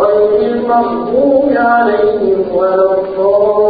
غير المغضوب عليهم ولا الضالين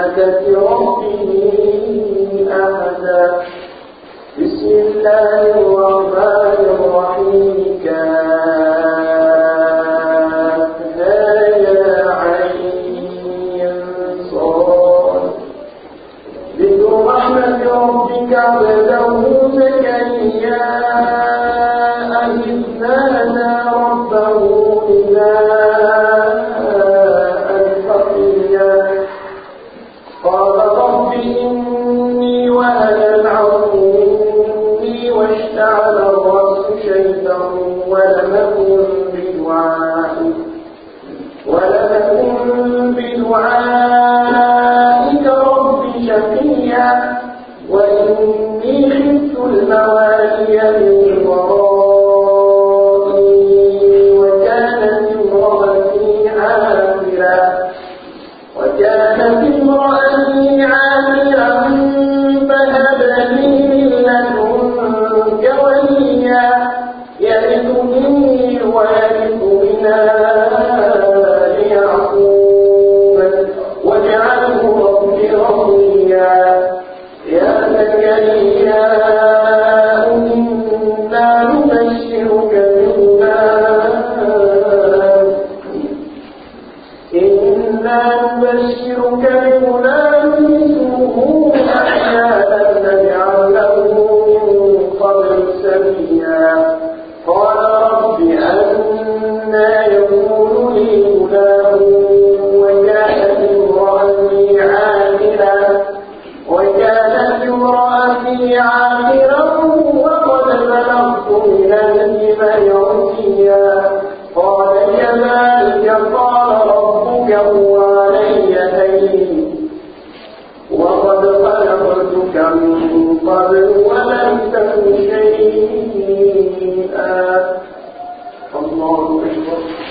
بعبادة ربه بسم الله الرحمن الرحيم. كافها يا عين صاد رحمة ربك عبده زكريا شيئا ولمكن بدعائك ولمكن بدعائك رب شقيا. وإني خفت الموالي من ورائي وكانت امرأتي عامرا وكانت امرأتي إنا نبشرك بغلام اسمه يحيى لم من قبل سميا قال رب أنا يكون لي غلام وكانت امرأتي عاقلا